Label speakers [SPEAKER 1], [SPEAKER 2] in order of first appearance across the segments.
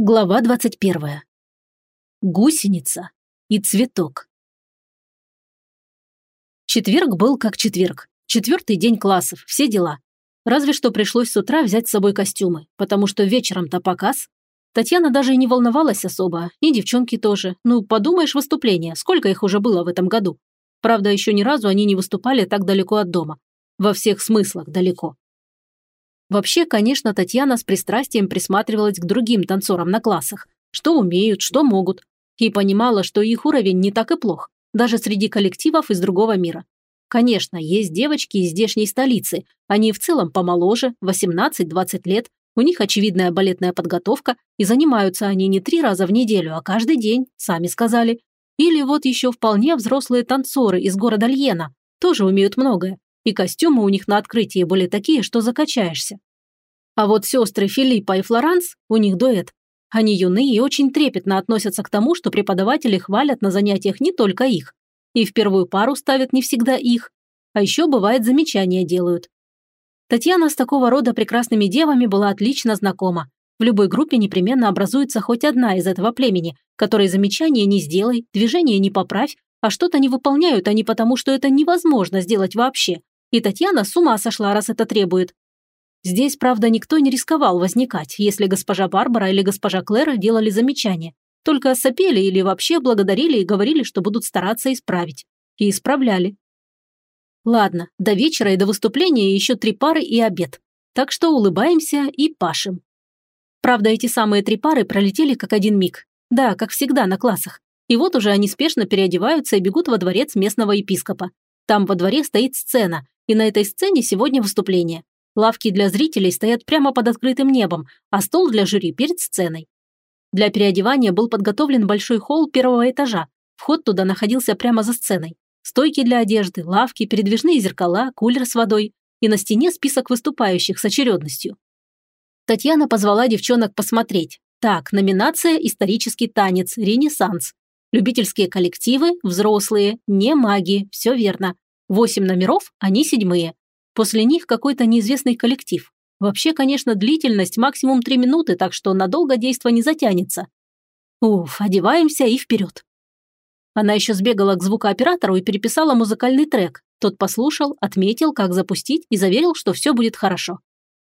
[SPEAKER 1] Глава 21. Гусеница и цветок. Четверг был как четверг. Четвертый день классов, все дела. Разве что пришлось с утра взять с собой костюмы, потому что вечером-то показ. Татьяна даже и не волновалась особо, и девчонки тоже. Ну, подумаешь, выступление, сколько их уже было в этом году. Правда, еще ни разу они не выступали так далеко от дома. Во всех смыслах далеко. Вообще, конечно, Татьяна с пристрастием присматривалась к другим танцорам на классах, что умеют, что могут, и понимала, что их уровень не так и плох, даже среди коллективов из другого мира. Конечно, есть девочки из здешней столицы, они в целом помоложе, 18-20 лет, у них очевидная балетная подготовка, и занимаются они не три раза в неделю, а каждый день, сами сказали. Или вот еще вполне взрослые танцоры из города Льена, тоже умеют многое, и костюмы у них на открытии были такие, что закачаешься. А вот сестры Филиппа и Флоранс, у них дуэт. Они юны и очень трепетно относятся к тому, что преподаватели хвалят на занятиях не только их. И в первую пару ставят не всегда их. А еще бывает замечания делают. Татьяна с такого рода прекрасными девами была отлично знакома. В любой группе непременно образуется хоть одна из этого племени, которой замечания не сделай, движение не поправь, а что-то не выполняют они потому, что это невозможно сделать вообще, и Татьяна с ума сошла, раз это требует. Здесь, правда, никто не рисковал возникать, если госпожа Барбара или госпожа Клэр делали замечания. Только сопели или вообще благодарили и говорили, что будут стараться исправить. И исправляли. Ладно, до вечера и до выступления еще три пары и обед. Так что улыбаемся и пашем. Правда, эти самые три пары пролетели как один миг. Да, как всегда на классах. И вот уже они спешно переодеваются и бегут во дворец местного епископа. Там во дворе стоит сцена, и на этой сцене сегодня выступление. Лавки для зрителей стоят прямо под открытым небом, а стол для жюри перед сценой. Для переодевания был подготовлен большой холл первого этажа. Вход туда находился прямо за сценой. Стойки для одежды, лавки, передвижные зеркала, кулер с водой. И на стене список выступающих с очередностью. Татьяна позвала девчонок посмотреть. Так, номинация «Исторический танец. Ренессанс». Любительские коллективы, взрослые, не маги, все верно. Восемь номеров, они седьмые. После них какой-то неизвестный коллектив. Вообще, конечно, длительность максимум три минуты, так что надолго действо не затянется. Уф, одеваемся и вперед. Она еще сбегала к звукооператору и переписала музыкальный трек. Тот послушал, отметил, как запустить и заверил, что все будет хорошо.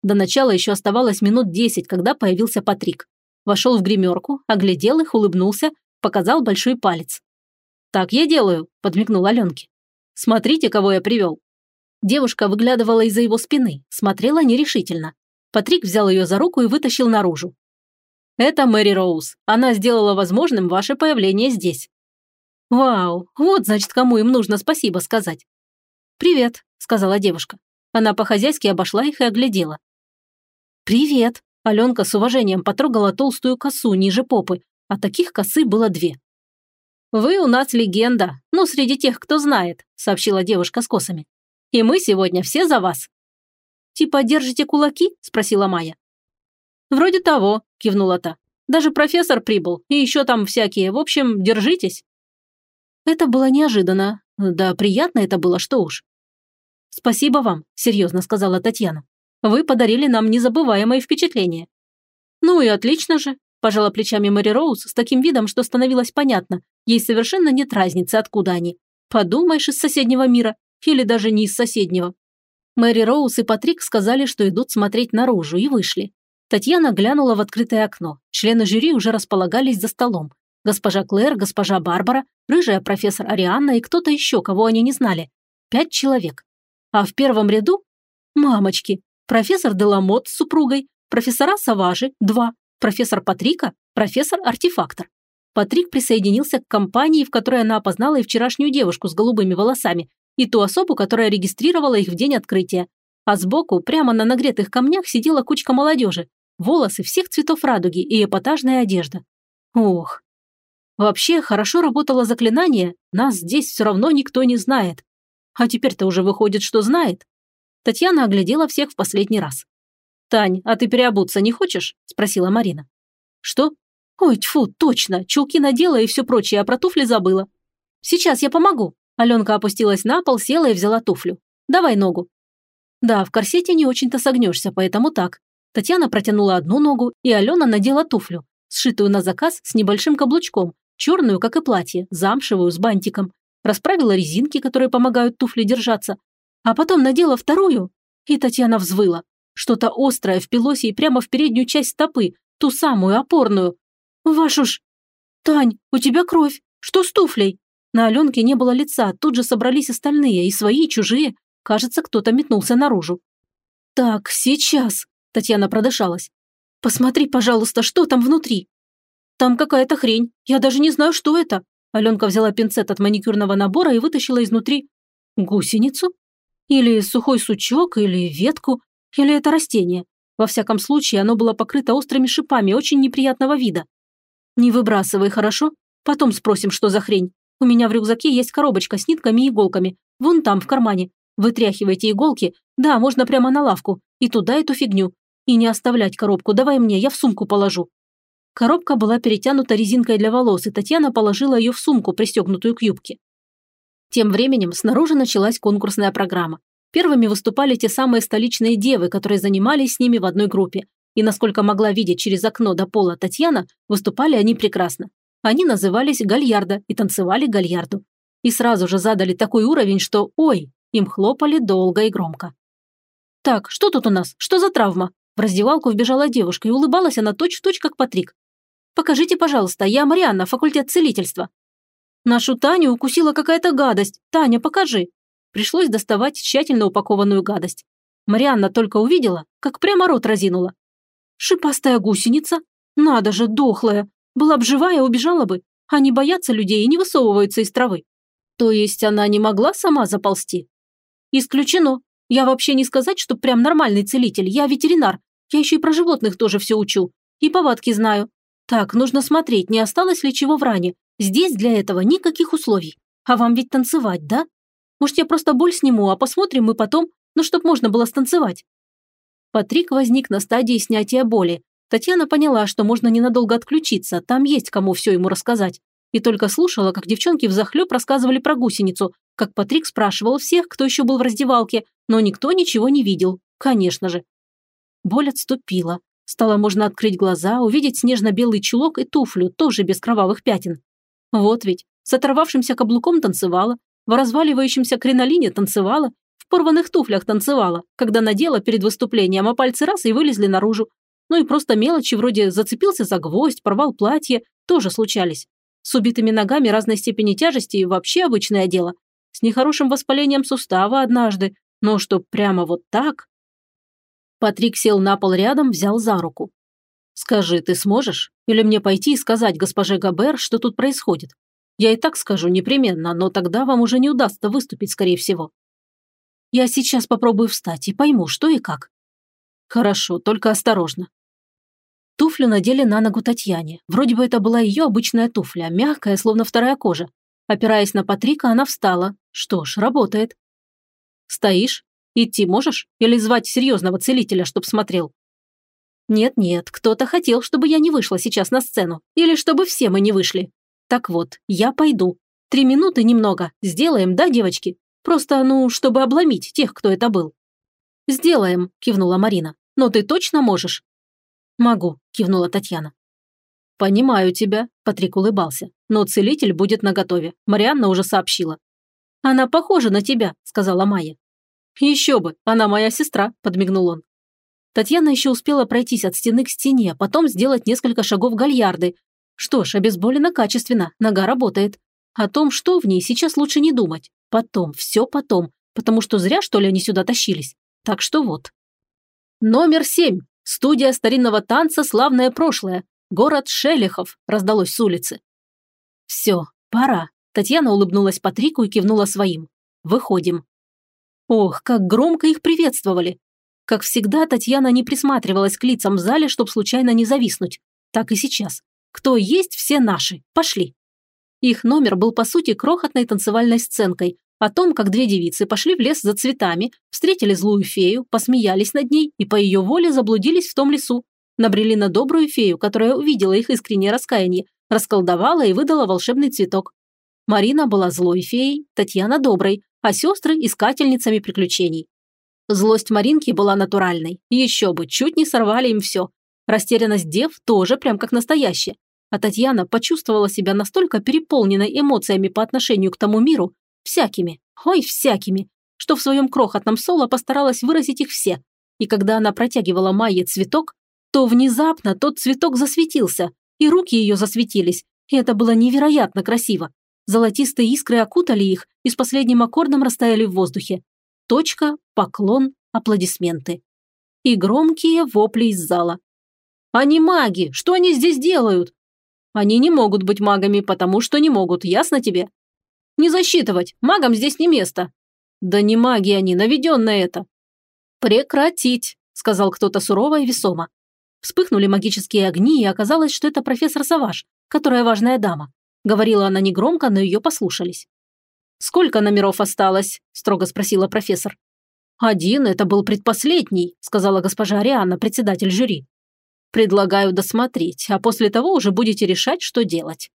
[SPEAKER 1] До начала еще оставалось минут десять, когда появился Патрик. Вошел в гримерку, оглядел их, улыбнулся, показал большой палец. «Так я делаю», – подмигнул Аленке. Смотрите, кого я привел». Девушка выглядывала из-за его спины, смотрела нерешительно. Патрик взял ее за руку и вытащил наружу. «Это Мэри Роуз. Она сделала возможным ваше появление здесь». «Вау, вот, значит, кому им нужно спасибо сказать». «Привет», – сказала девушка. Она по-хозяйски обошла их и оглядела. «Привет», – Аленка с уважением потрогала толстую косу ниже попы, а таких косы было две. «Вы у нас легенда, ну, среди тех, кто знает», – сообщила девушка с косами. «И мы сегодня все за вас». «Типа держите кулаки?» – спросила Майя. «Вроде того», – кивнула та. «Даже профессор прибыл, и еще там всякие. В общем, держитесь». Это было неожиданно. Да, приятно это было, что уж. «Спасибо вам», – серьезно сказала Татьяна. «Вы подарили нам незабываемое впечатление». «Ну и отлично же», – пожала плечами Мэри Роуз с таким видом, что становилось понятно. Ей совершенно нет разницы, откуда они. Подумаешь, из соседнего мира. Или даже не из соседнего. Мэри Роуз и Патрик сказали, что идут смотреть наружу, и вышли. Татьяна глянула в открытое окно. Члены жюри уже располагались за столом. Госпожа Клэр, госпожа Барбара, рыжая профессор Арианна и кто-то еще, кого они не знали. Пять человек. А в первом ряду – мамочки. Профессор Деламот с супругой, профессора Саважи – два, профессор Патрика, профессор-артефактор. Патрик присоединился к компании, в которой она опознала и вчерашнюю девушку с голубыми волосами, и ту особу, которая регистрировала их в день открытия. А сбоку, прямо на нагретых камнях, сидела кучка молодежи. Волосы всех цветов радуги и эпатажная одежда. Ох. Вообще, хорошо работало заклинание, нас здесь все равно никто не знает. А теперь-то уже выходит, что знает. Татьяна оглядела всех в последний раз. «Тань, а ты переобуться не хочешь?» – спросила Марина. «Что?» Ой, тьфу, точно, чулки надела и все прочее, а про туфли забыла. Сейчас я помогу. Аленка опустилась на пол, села и взяла туфлю. Давай ногу. Да, в корсете не очень-то согнешься, поэтому так. Татьяна протянула одну ногу, и Алена надела туфлю. сшитую на заказ с небольшим каблучком, черную, как и платье, замшевую, с бантиком. Расправила резинки, которые помогают туфли держаться. А потом надела вторую, и Татьяна взвыла. Что-то острое впилось ей прямо в переднюю часть стопы, ту самую опорную. «Вашу ж...» «Тань, у тебя кровь. Что с туфлей?» На Аленке не было лица, тут же собрались остальные, и свои, и чужие. Кажется, кто-то метнулся наружу. «Так, сейчас», – Татьяна продышалась. «Посмотри, пожалуйста, что там внутри?» «Там какая-то хрень. Я даже не знаю, что это». Аленка взяла пинцет от маникюрного набора и вытащила изнутри гусеницу? Или сухой сучок, или ветку, или это растение. Во всяком случае, оно было покрыто острыми шипами очень неприятного вида. «Не выбрасывай, хорошо? Потом спросим, что за хрень. У меня в рюкзаке есть коробочка с нитками и иголками. Вон там, в кармане. Вытряхивайте иголки. Да, можно прямо на лавку. И туда эту фигню. И не оставлять коробку. Давай мне, я в сумку положу. Коробка была перетянута резинкой для волос, и Татьяна положила ее в сумку, пристегнутую к юбке. Тем временем снаружи началась конкурсная программа. Первыми выступали те самые столичные девы, которые занимались с ними в одной группе. И насколько могла видеть через окно до пола Татьяна, выступали они прекрасно. Они назывались гальярда и танцевали гальярду. И сразу же задали такой уровень, что «Ой!» им хлопали долго и громко. «Так, что тут у нас? Что за травма?» В раздевалку вбежала девушка, и улыбалась она точь-в-точь, точь, как Патрик. Покажите, пожалуйста, я Марианна, факультет целительства». Нашу Таню укусила какая-то гадость. Таня, покажи. Пришлось доставать тщательно упакованную гадость. Марианна только увидела, как прямо рот разинула. Шипастая гусеница? Надо же, дохлая. Была б живая, убежала бы. Они боятся людей и не высовываются из травы. То есть она не могла сама заползти? Исключено. Я вообще не сказать, что прям нормальный целитель. Я ветеринар. Я еще и про животных тоже все учу. И повадки знаю. Так, нужно смотреть, не осталось ли чего в ране. Здесь для этого никаких условий. А вам ведь танцевать, да? Может, я просто боль сниму, а посмотрим мы потом, ну, чтоб можно было станцевать. Патрик возник на стадии снятия боли. Татьяна поняла, что можно ненадолго отключиться, там есть кому все ему рассказать. И только слушала, как девчонки взахлеб рассказывали про гусеницу, как Патрик спрашивал всех, кто еще был в раздевалке, но никто ничего не видел. Конечно же. Боль отступила. Стало можно открыть глаза, увидеть снежно-белый чулок и туфлю, тоже без кровавых пятен. Вот ведь, с оторвавшимся каблуком танцевала, в разваливающемся кринолине танцевала, в порванных туфлях танцевала, когда надела перед выступлением, а пальцы раз и вылезли наружу. Ну и просто мелочи вроде зацепился за гвоздь, порвал платье, тоже случались. С убитыми ногами разной степени тяжести вообще обычное дело. С нехорошим воспалением сустава однажды, но что прямо вот так? Патрик сел на пол рядом, взял за руку. «Скажи, ты сможешь? Или мне пойти и сказать госпоже Габер, что тут происходит? Я и так скажу непременно, но тогда вам уже не удастся выступить, скорее всего». «Я сейчас попробую встать и пойму, что и как». «Хорошо, только осторожно». Туфлю надели на ногу Татьяне. Вроде бы это была ее обычная туфля, мягкая, словно вторая кожа. Опираясь на Патрика, она встала. Что ж, работает. «Стоишь?» Идти можешь? Или звать серьезного целителя, чтоб смотрел?» «Нет-нет, кто-то хотел, чтобы я не вышла сейчас на сцену. Или чтобы все мы не вышли. Так вот, я пойду. Три минуты немного. Сделаем, да, девочки? Просто, ну, чтобы обломить тех, кто это был». «Сделаем», – кивнула Марина. «Но ты точно можешь?» «Могу», – кивнула Татьяна. «Понимаю тебя», – Патрик улыбался. «Но целитель будет наготове. Марианна уже сообщила». «Она похожа на тебя», – сказала Майя. «Еще бы, она моя сестра», – подмигнул он. Татьяна еще успела пройтись от стены к стене, потом сделать несколько шагов гальярды. Что ж, обезболено качественно, нога работает. О том, что в ней, сейчас лучше не думать. Потом, все потом, потому что зря, что ли, они сюда тащились. Так что вот. Номер семь. Студия старинного танца «Славное прошлое». Город Шелехов раздалось с улицы. Все, пора. Татьяна улыбнулась Патрику и кивнула своим. Выходим. Ох, как громко их приветствовали. Как всегда, Татьяна не присматривалась к лицам в зале, чтобы случайно не зависнуть. Так и сейчас. Кто есть, все наши. Пошли. Их номер был, по сути, крохотной танцевальной сценкой о том, как две девицы пошли в лес за цветами, встретили злую фею, посмеялись над ней и по ее воле заблудились в том лесу. Набрели на добрую фею, которая увидела их искреннее раскаяние, расколдовала и выдала волшебный цветок. Марина была злой феей, Татьяна доброй, а сестры – искательницами приключений. Злость Маринки была натуральной. Еще бы, чуть не сорвали им все. Растерянность дев тоже прям как настоящая. А Татьяна почувствовала себя настолько переполненной эмоциями по отношению к тому миру, всякими, ой, всякими, что в своем крохотном соло постаралась выразить их все. И когда она протягивала Майе цветок, то внезапно тот цветок засветился, и руки ее засветились, и это было невероятно красиво. Золотистые искры окутали их и с последним аккордом растаяли в воздухе. Точка, поклон, аплодисменты. И громкие вопли из зала. «Они маги! Что они здесь делают?» «Они не могут быть магами, потому что не могут, ясно тебе?» «Не засчитывать! Магам здесь не место!» «Да не маги они, наведенные это!» «Прекратить!» – сказал кто-то сурово и весомо. Вспыхнули магические огни, и оказалось, что это профессор Саваш, которая важная дама. Говорила она негромко, но ее послушались. «Сколько номеров осталось?» – строго спросила профессор. «Один, это был предпоследний», – сказала госпожа Ариана, председатель жюри. Предлагаю досмотреть, а после того уже будете решать, что делать.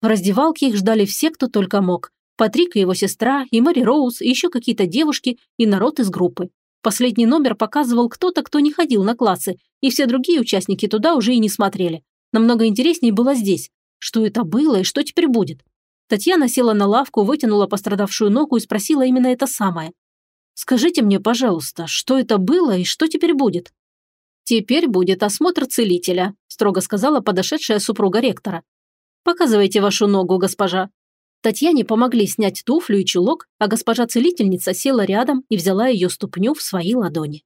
[SPEAKER 1] В раздевалке их ждали все, кто только мог. Патрик и его сестра, и Мэри Роуз, и еще какие-то девушки, и народ из группы. Последний номер показывал кто-то, кто не ходил на классы, и все другие участники туда уже и не смотрели. Намного интереснее было здесь. Что это было и что теперь будет? Татьяна села на лавку, вытянула пострадавшую ногу и спросила именно это самое. «Скажите мне, пожалуйста, что это было и что теперь будет?» «Теперь будет осмотр целителя», – строго сказала подошедшая супруга ректора. «Показывайте вашу ногу, госпожа». Татьяне помогли снять туфлю и чулок, а госпожа-целительница села рядом и взяла ее ступню в свои ладони.